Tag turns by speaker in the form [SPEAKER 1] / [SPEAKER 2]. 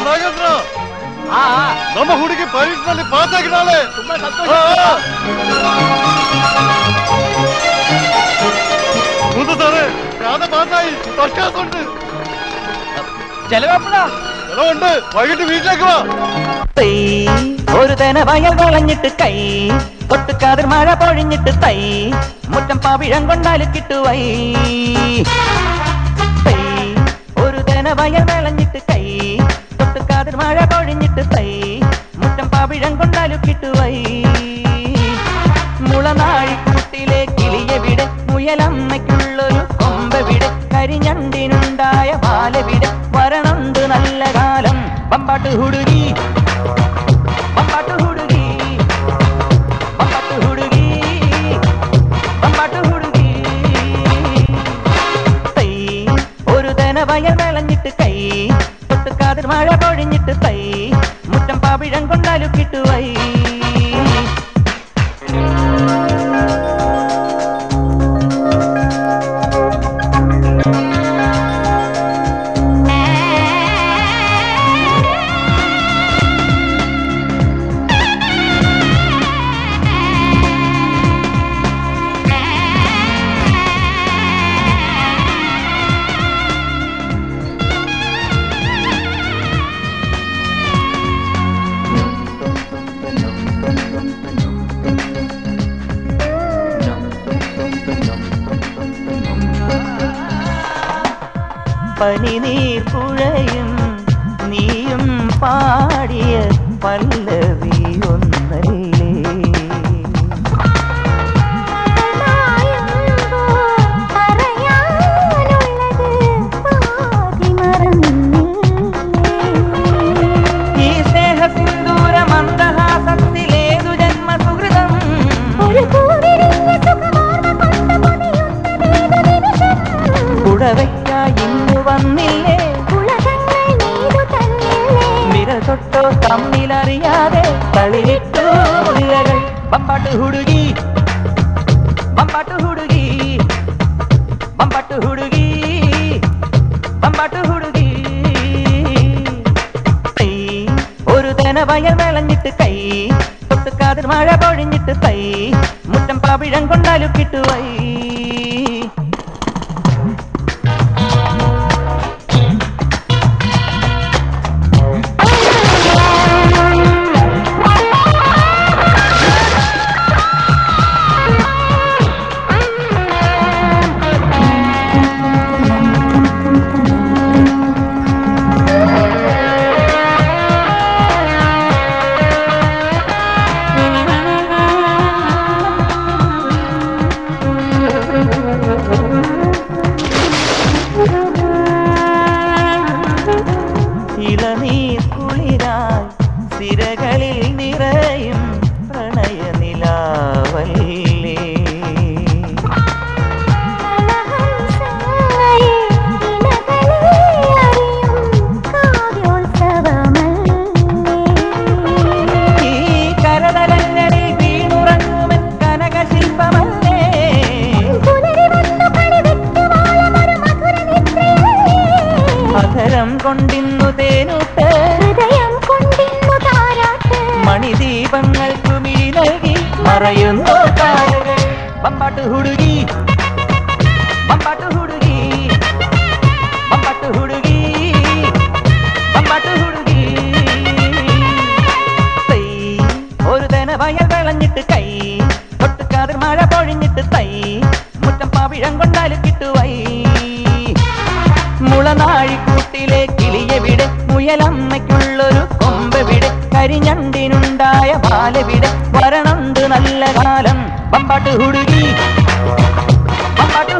[SPEAKER 1] ನಾಗೇಂದ್ರ
[SPEAKER 2] ನಮ್ಮ
[SPEAKER 1] ಹುಡುಗಿ
[SPEAKER 2] ಪರೀಕ್ಷೆ ನಲ್ಲಿ ಪಾಸ್ ಆಗಿದ್ದಾಳೆ ತುಂಬಾ ಕೂತಾನೆ പ്രാത പാസായി
[SPEAKER 1] തർക്കാത്തുണ്ട്
[SPEAKER 2] ചെലവപ്പഴ ചെലവുണ്ട് വൈകിട്ട് വീട്ടിലേക്ക് വാ.
[SPEAKER 3] ഒരു തന വയൽ വളഞ്ഞിട്ട് കൈ കൊട്ടുക്കാതിർ മഴ പൊഴിഞ്ഞിട്ട് തൈ മുറ്റം പവിഴം കൊണ്ടാൽ കിട്ടുവൈ. ഒരു തന വയൽ വിളഞ്ഞിട്ട് കിട്ടുവൈ മുളനാഴിക്കൂട്ടിലെ കിളിയവിടെ? മുയലമ്മയ്ക്കുള്ളൊരു കൊമ്പവിടെ? കരിഞ്ഞണ്ടിനുണ്ടായ പാലവിടെ വരണുണ്ട് നല്ല കാലം. പമ്പാട്ട് ഹുടുകി. തൈ ഒരു കൈ. മഴ പൊഴിഞ്ഞിട്ട് തൈ. മുറ്റം പാവിഴം കൊണ്ടാലു കിട്ടുവൈ പനിനീർ പുഴയും നീയും പാടിയ പല്ലവി കുടവയ്ക്കായി ഇന്നു വന്നില്ലേ വിരൽ തൊട്ടോ തമ്മിലറിയാതെ തളിരിട്ടു മുടികൾ പമ്പാട്ട് ഹുടുകി പമ്പാട്ട് ഹുടുകി പമ്പാട്ട് ഹുടുകി പമ്പാട്ട് ഹുടുകി തൈ ഒരു തന വയൽ വിളഞ്ഞിട്ട് കൈ തൊട്ടുകാതിർ മഴ പൊഴിഞ്ഞിട്ട് തൈ മുറ്റം പാവിഴം കൊണ്ടാലു കിട്ടുവൈ ഇളനീർ കുളിരാൻ സിരകളിൽ നിറയും പ്രണയനിലാവല്ലേ ഈ കരതലങ്ങളിൽ വീണുറങ്ങുമൻ കനകശില്പമല്ലേ അധരം കൊണ്ടിന്നു തേനുട്ട് മണിദീപങ്ങൾക്കു മിഴി നൽകി മറയുന്നു താരകൾ. ഹുടുകി പമ്പാട്ട് ഹുടുകി പമ്പാട്ട് ഹുടുകി പമ്പാട്ട് ഹുടുകി. തൈ ഒരു തന വയൽ വിളഞ്ഞിട്ട് കൈ തൊട്ടുകാതിർ മഴ പൊഴിഞ്ഞിട്ട് തൈ മുറ്റം പാവിഴം കൊണ്ടാലും കിട്ടുവൈ കിളിയവിടെ മുയലമ്മയ്ക്കുള്ളൊരു കൊമ്പവിടെ കരിഞ്ഞണ്ടിനുണ്ടായ പാലവിടെ വരണന്ത് നല്ല കാലം. പമ്പാട്ട് ഹുടുകി പമ്പാട്ട്